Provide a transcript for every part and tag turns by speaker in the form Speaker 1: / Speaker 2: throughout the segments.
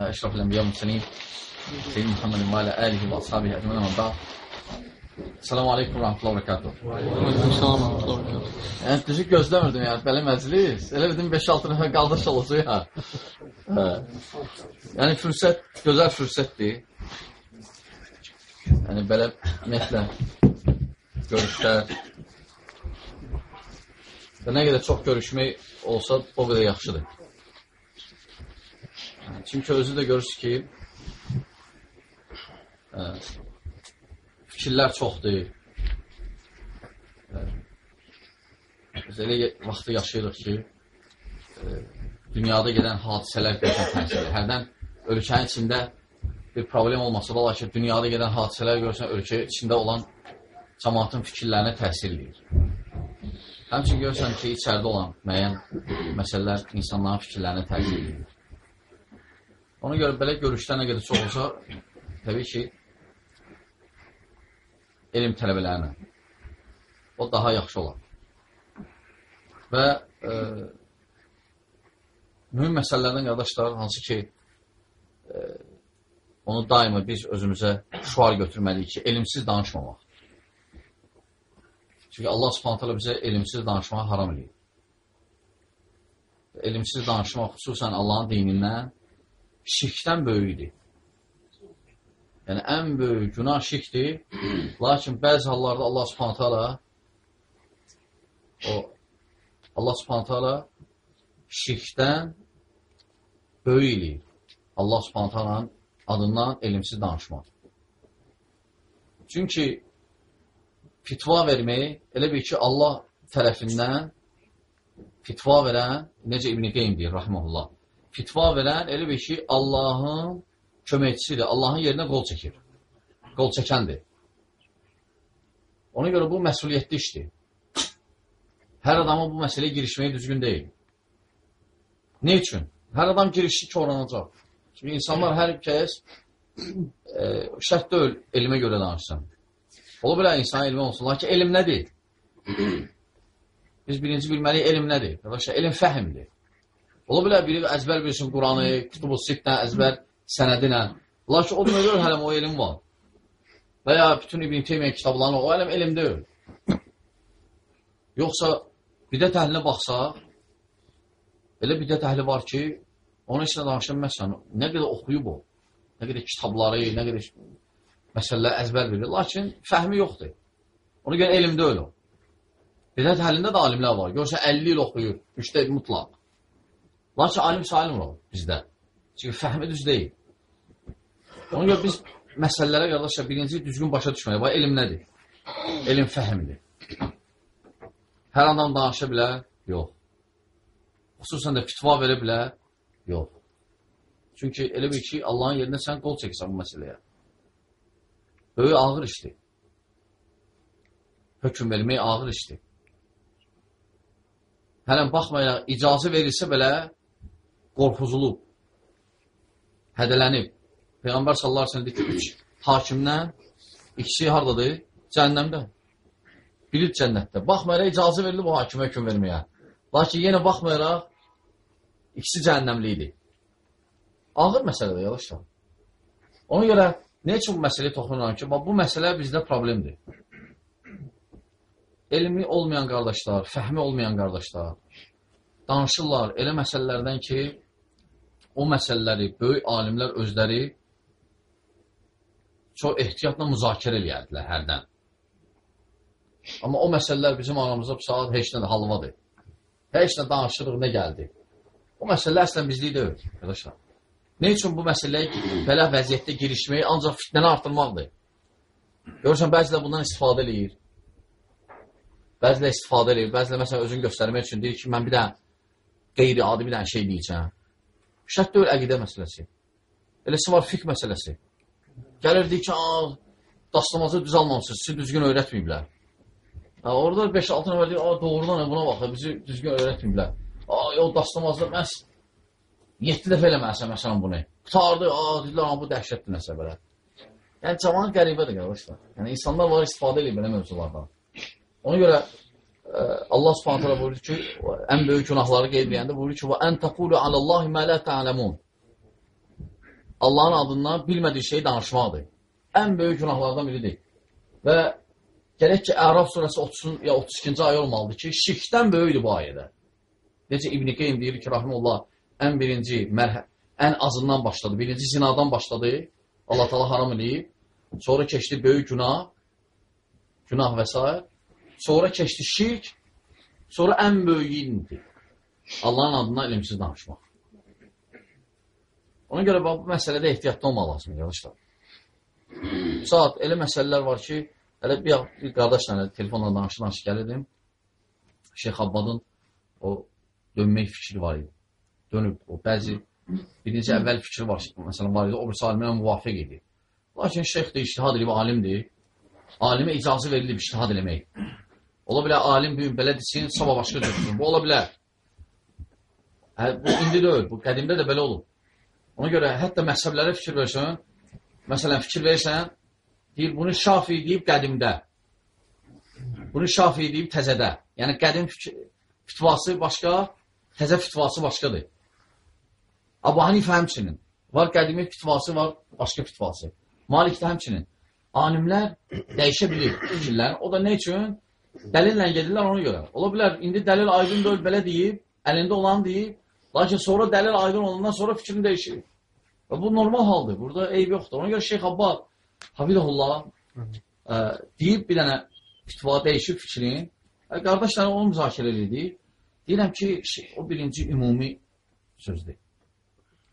Speaker 1: أشرف الأنبياء والمرسلين سيدنا محمد وعلى آله وأصحابه أجمعين من بعد Selamun Aleyküm Rahmetullah Berekatuhu.
Speaker 2: Salam Rahmetullah Berekatuhu.
Speaker 1: Yəni, düzü gözləmirdim, yəni, belə məclis. Elə bildim 5-6 nəfər qardaş olacaq, ya. Hə. Yəni, fürsət, gözəl fürsətdir. Yəni, belə, ümumiyyətlə, görüşlər. Və nə qədər çox görüşmək olsa, o qədər yaxşıdır. Yəni, çünki özü də görürsün ki, ə, fikirlər çoxdur. Biz elə vaxtı yaşayırıq ki, e, dünyada gedən hadisələr qəşən təsir edir. Hərdən ölkənin içində bir problem olmasa da, lakin dünyada gedən hadisələr görürsən, ölkə içində olan cəmaatın fikirlərinə təsir edir. Həmçin görürsən ki, içəridə olan müəyyən məsələlər insanların fikirlərinə təsir edir. Ona görə belə görüşlər nə qədər çox olsa, təbii ki, elm tələbələrinə. O daha yaxşı olar. Və e, mühüm məsələlərdən qardaşlar, hansı ki, e, onu daima biz özümüzə şuar götürməliyik ki, elmsiz danışmamaq. Çünki Allah subhanətələ bizə elmsiz danışmağı haram edir. Elmsiz danışmaq xüsusən Allahın dinindən şirkdən böyükdir. Yəni, ən böyük günah şirkdir. Lakin bəzi hallarda Allah subhanətə alə o Allah subhanətə alə şirkdən böyük eləyir. Allah subhanətə alənin adından elmsiz danışmaq. Çünki fitva vermək elə bir ki, Allah tərəfindən fitva verən, necə İbn-i Qeym deyir, rahmanullah, fitva verən elə bir ki, Allahın köməkçisidir. Allahın yerinə qol çəkir. Qol çəkəndir. Ona görə bu məsuliyyətli işdir. Hər adamın bu məsələyə girişməyi düzgün deyil. Ne üçün? Hər adam girişi ki, oranacaq. Çünki insanlar hər kəs e, şərt deyil elmə görə danışsın. Ola bilər insan elmi olsun. Lakin elm nədir? Biz birinci bilməliyik elm nədir? Arkadaşlar, elm fəhimdir. Ola bilər biri əzbər bilsin Quranı, kütub-u sittə əzbər sənədinə. Lakin o demək deyil, hələm o elm var. Və ya bütün İbn Teymiyyə kitablarını o elm elm deyil. Yoxsa bidət əhlinə baxsaq, elə bidət əhli var ki, onun içində danışılməsən, nə qədər oxuyub o, nə qədər kitabları, nə qədər məsələlər əzbər bilir, lakin fəhmi yoxdur. Ona görə elm deyil o. Bidət əhlində də alimlər var. Görsə 50 il oxuyur, müştəq mutlaq. Lakin alim salim var bizdə. Çünki fəhmi düz deyil. Ona görə biz məsələlərə qardaşlar birinci düzgün başa düşməliyik. Bax, elm nədir? Elm fəhmdir. Hər adam danışa bilər? Yox. Xüsusən də fitva verə bilər? Yox. Çünki elə bir ki, Allahın yerində sən qol çəkirsən bu məsələyə. Böyük ağır işdir. Hökum vermək ağır işdir. Hələn baxmayaraq, icazə verilsə belə qorxuzulub hədələnib. Peyğəmbər sallallahu əleyhi və səlləm dedi ki, üç hakimdən ikisi hardadır? Cəhənnəmdə. Biri cənnətdə. Baxmayaraq icazə verilib o hakimə hökm verməyə. Lakin yenə baxmayaraq ikisi cəhənnəmli idi. Ağır məsələdir, yavaşlar. Ona görə nə üçün bu məsələyə toxunuram ki, bu məsələ bizdə problemdir. Elmi olmayan qardaşlar, fəhmi olmayan qardaşlar danışırlar elə məsələlərdən ki, o məsələləri böyük alimlər özləri çox ehtiyatla müzakirə eləyərdilər hərdən. Amma o məsələlər bizim aramızda bu saat heç nə də halvadır. Heç nə danışırıq, nə gəldi. O məsələlər əslən bizlik deyil, arkadaşlar. Ne üçün bu məsələyə belə vəziyyətdə girişməyi ancaq fitnəni artırmaqdır? Görürsən, bəzilər bundan istifadə eləyir. Bəzilər istifadə eləyir. Bəzilər məsələn özünü göstərmək üçün deyir ki, mən bir dənə qeyri-adi bir dənə şey deyəcəm. Şərt deyil əqidə məsələsi. Eləsi var fiqh məsələsi. Gəlir deyir ki, dastamazı düz almamışsınız, sizi düzgün öyrətməyiblər. Ha, orada 5-6 nəfər deyir, doğrudan buna bax, bizi düzgün öyrətməyiblər. O dastamazda məhz 7 dəfə eləməlisən məsələn bunu. Qutardı, dedilər, bu dəhşətli nəsə belə. Yəni, cavan qəribədir, qardaşlar. Yəni, insanlar var istifadə edir belə mövzulardan. Ona görə Allah Subhanahu taala buyurur ki, ən böyük günahları qeyd edəndə buyurur ki, "Və en taqulu alallahi ma la ta'lemun." Allahın adından bilmədiyi şeyi danışmaqdır. Ən böyük günahlardan biridir. Və Gələk ki, Əraf surəsi 30 ya 32-ci ayə olmalıdır ki, şirkdən böyükdür bu ayədə. Necə İbn-i Qeym deyir ki, rahimullah, ən birinci mərhə, ən azından başladı. Birinci zinadan başladı. Allah təala haram eləyib. Sonra keçdi böyük günah, günah və s. Sonra keçdi şirk, sonra ən böyüyü indi. Allahın adından elmsiz danışmaq. Ona görə bu məsələdə ehtiyatlı olmaq lazımdır, yavaşlar. Saat elə məsələlər var ki, Hələ bir, bir qardaşla telefonla danışıq-danışıq gəlirdim. Şeyx Abbadın o dönmək fikri var idi. Dönüb o bəzi birinci əvvəl fikri var, məsələn var idi, o bir alimlərə müvafiq idi. Lakin şeyx də iştihad edib alimdir. Alimə icazə verilib iştihad eləmək. Ola bilər alim bu gün belə desin, sabah başqa cür Bu ola bilər. Hə, bu indi deyil, bu qədimdə də belə olub. Ona görə hətta məhzəblərə fikir versən, məsələn fikir versən, Deyir, bunu şafi deyib qədimdə. Bunu şafi deyib təzədə. Yəni, qədim fitvası başqa, təzə fitvası başqadır. Abu Hanifə həmçinin. Var qədimi fitvası, var başqa fitvası. Malik də həmçinin. Alimlər dəyişə bilir fikirlərini. O da nə üçün? Dəlillə gedirlər ona görə. Ola bilər, indi dəlil aydın deyil, belə deyib, əlində olan deyib, lakin sonra dəlil aydın olandan sonra fikrini dəyişir. Və bu normal haldır. Burada eyb yoxdur. Ona görə Şeyx Abbad Hafidullah ə, deyib bir dənə fitva dəyişib fikrin. Ə, qardaşlar onu müzakirə edir. Deyirəm ki, şey, o birinci ümumi sözdür.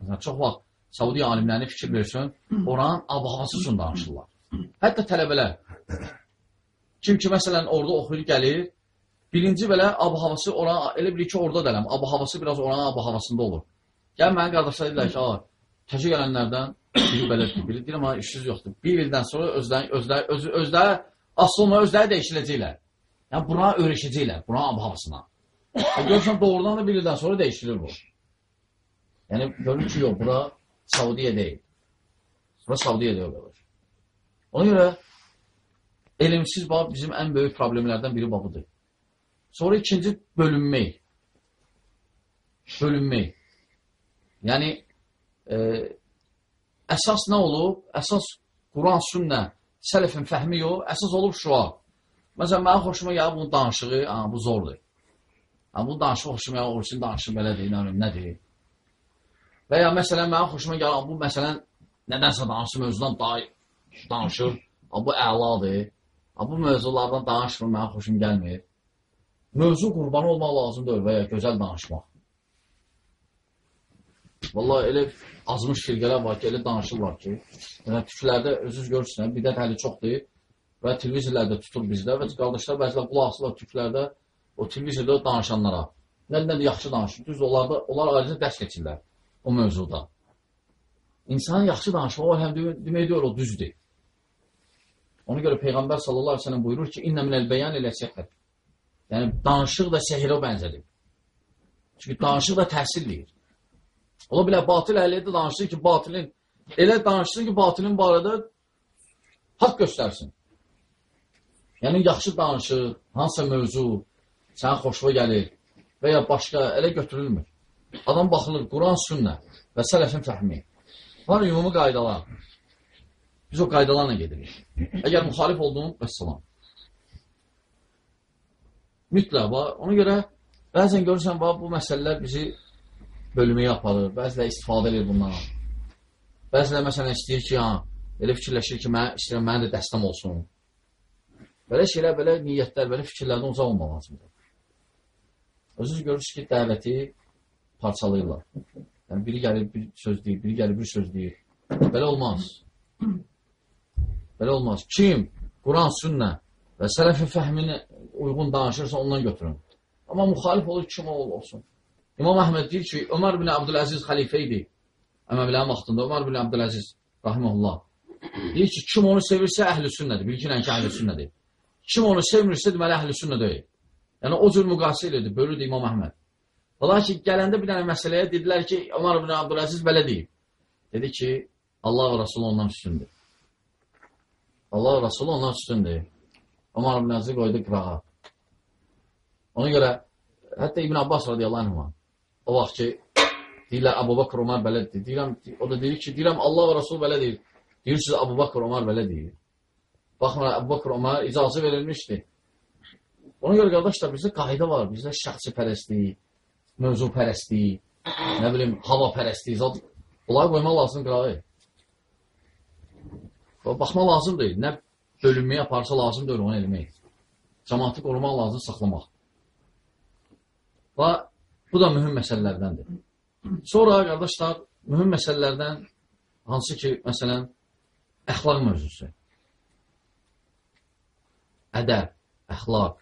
Speaker 1: Məsələn, çox vaxt Saudiya alimlərini fikir versin, oranın abhavası üçün danışırlar. Hətta tələbələr. Kim ki, məsələn, orada oxuyur, gəlir, birinci belə abhavası oran, elə bilir ki, orada dələm, abhavası biraz oranın abhavasında olur. Gəl, mənim qardaşlar deyirlər ki, təşə gələnlərdən biri belədir, biri deyir, amma işsiz yoxdur. Bir ildən sonra özləri, özləri, öz, özləri asıl olmayan özləri dəyişiləcəklər. Yəni, buna öyrəşəcəklər, buna abhavasına. E, görürsən, doğrudan da bir ildən sonra dəyişilir bu. Yəni, görür ki, yox, bura Saudiyə deyil. Bura Saudiyə deyil olur. Ona görə elmsiz bab bizim ən böyük problemlərdən biri babıdır. Sonra ikinci bölünmək. Bölünmək. Yəni, e, əsas nə olub? Əsas Quran, sünnə, sələfin fəhmi yox, əsas olub şua. Məsələn, mənim xoşuma gəlir bunun danışığı, ha, bu zordur. Ha, bu danışıq xoşuma gəlir, oruçun danışığı belədir, bilim, nədir? Və ya məsələn, mənim xoşuma gəlir, bu məsələn, nədənsə danışır, mövzudan daha danışır, ha, bu əladır. Ha, bu mövzulardan danışmır, mənim xoşum gəlmir. Mövzu qurbanı olmaq lazımdır və ya gözəl danışmaq. Vallahi elə azmış firqələr var ki, elə danışırlar ki, yəni tüklərdə özünüz görürsünüz, bidət həli çoxdur və televizorlarda tutur bizdə və qardaşlar bəzilər qulaq asırlar tüklərdə o televizorda danışanlara. Nə-nə yaxşı danışır. Düz onlarda onlar ayrıca dərs keçirlər o mövzuda. İnsanın yaxşı danışmağı həm demək deyil, o düzdür. Ona görə Peyğəmbər sallallahu əleyhi və səlləm buyurur ki, "İnnə minəl bəyan ilə sihr." Yəni danışıq da sehrə bənzədir. Çünki danışıq da təsir eləyir. Ola bilər batil əhliyyədə danışsın ki, batilin, elə danışsın ki, batilin barədə haqq göstərsin. Yəni, yaxşı danışır, hansısa mövzu sənə xoşuna gəlir və ya başqa elə götürülmür. Adam baxılır, Quran, sünnə və sələfin fəhmi. Var ümumi qaydalar. Biz o qaydalarla gedirik. Əgər müxalif olduğun, vəssalam. Mütləq var. Ona görə bəzən görürsən, bu məsələlər bizi bölməyə aparır, bəziləri istifadə edir bundan. Bəziləri məsələn istəyir ki, ha, elə fikirləşir ki, mən istəyirəm, mənim də dəstəm olsun. Belə şeylər, belə niyyətlər, belə fikirlərdən uzaq olmaq lazımdır. Özünüz görürsünüz ki, dəvəti parçalayırlar. Yəni, biri gəlir bir söz deyir, biri gəlir bir söz deyir. Belə olmaz. Belə olmaz. Kim Quran, sünnə və sələfin fəhmini uyğun danışırsa ondan götürün. Amma müxalif olur, kim olsun. İmam Əhməd deyir ki, Ömər bin Abdüləziz xəlifə idi. Əməvilərin vaxtında Ömər bin Abdüləziz rahimehullah. Deyir ki, kim onu sevirsə əhl-i sünnədir. Bilginən ki, əhl-i sünnədir. Kim onu sevmirsə, deməli əhl-i sünnə deyil. Yəni, o cür müqasə edirdi, bölürdü İmam Əhməd. Ola ki, gələndə bir dənə məsələyə dedilər ki, Ömər bin Abdüləziz belə deyib. Dedi ki, Allah və Rasulü ondan üstündür. Allah Rasulü ondan üstündür. Ömər bin Abdüləziz qoydu qırağa. Ona görə, hətta İbn Abbas radiyallahu anh o vaxt ki, Deyirlər Əbu Bakr Ömər belədir. Deyirəm, o da deyir ki, deyirəm Allah və Rasul belə deyir. Deyirsiniz Əbu Bakr Ömər belə deyir. Baxmayaraq Əbu Bakr Ömər icazə verilmişdi. Ona görə qardaşlar bizdə qayda var. Bizdə şəxsi pərəstlik, mövzu pərəstlik, nə bilim hava pərəstlik, zat bunları qoymaq lazım qırayı. Baxmaq lazım deyil. Nə bölünməyə aparsa lazım deyil onu eləmək. Cəmaatı qorumaq lazım, saxlamaq. Və bu da mühüm məsələlərdəndir. Sonra qardaşlar, mühüm məsələlərdən hansı ki, məsələn, əxlaq mövzusu. Ədəb, əxlaq.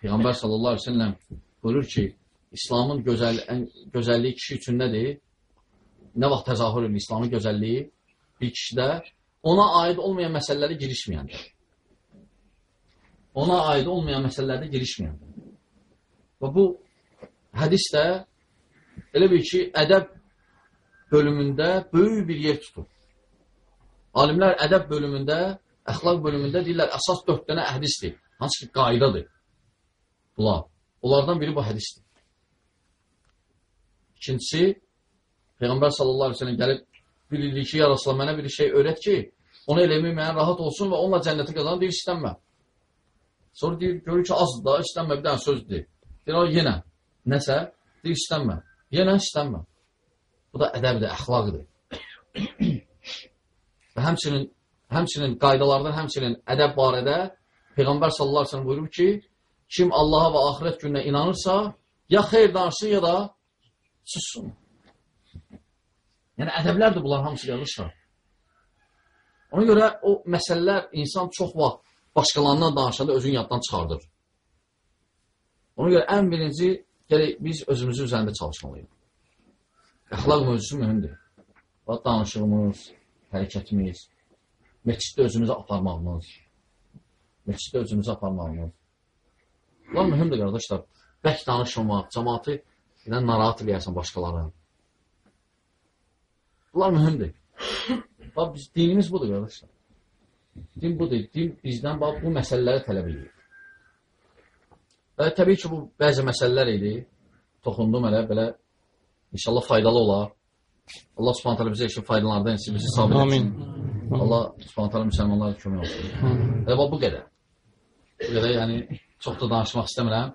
Speaker 1: Peyğəmbər sallallahu əleyhi və səlləm buyurur ki, İslamın gözəl ən gözəlliyi kişi üçün nədir? Nə vaxt təzahür edir İslamın gözəlliyi bir kişidə ona aid olmayan məsələlərə girişməyəndir. Ona aid olmayan məsələlərdə girişməyəndir. Və bu hədis də elə bir ki, ədəb bölümündə böyük bir yer tutur. Alimlər ədəb bölümündə, əxlaq bölümündə deyirlər, əsas dörd dənə hədisdir. Hansı ki, qaydadır. Bunlar. Onlardan biri bu hədisdir. İkincisi, Peyğəmbər sallallahu aleyhi ve sellem gəlib bir ildir ki, ya Rasulallah, mənə bir şey öyrət ki, onu eləmək mənə rahat olsun və onunla cənnəti qazanır, deyir, istənmə. Sonra deyir, görür ki, azdır da, istənmə, bir dənə söz deyir. Deyir, o yenə, nəsə, deyir, istənmə. Yenə istənmə. Bu da ədəbdir, əxlaqdır. və həmçinin, həmçinin qaydalardan, həmçinin ədəb barədə Peyğəmbər sallallahu aleyhi ve sellem buyurur ki, kim Allaha və axirət gününə inanırsa, ya xeyr danışsın, ya da sussun. Yəni, ədəblərdir bunlar hamısı qardaşlar. Ona görə o məsələlər insan çox vaxt başqalarından danışanda özünü yaddan çıxardır. Ona görə ən birinci gələk biz özümüzün üzərində çalışmalıyıq. Əxlaq mövzusu mühümdür. Bax, danışığımız, hərəkətimiz, meçiddə özümüzü aparmağımız, meçiddə özümüzü aparmağımız. Bunlar mühümdür, qardaşlar. Bək danışmamaq, cəmatı ilə narahat eləyərsən başqalarına. Bunlar mühümdür. Bax, biz, dinimiz budur, qardaşlar. Din budur. Din bizdən bax, bu məsələləri tələb edir. Və təbii ki, bu bəzi məsələlər idi. Toxundum elə, belə inşallah faydalı olar. Allah subhanət hələ bizə işin faydalardan etsin, bizi sabit etsin.
Speaker 2: Amin.
Speaker 1: Allah subhanət hələ müsəlmanlara kömək olsun. Və bu qədər. Bu qədər, yəni, çox da danışmaq istəmirəm.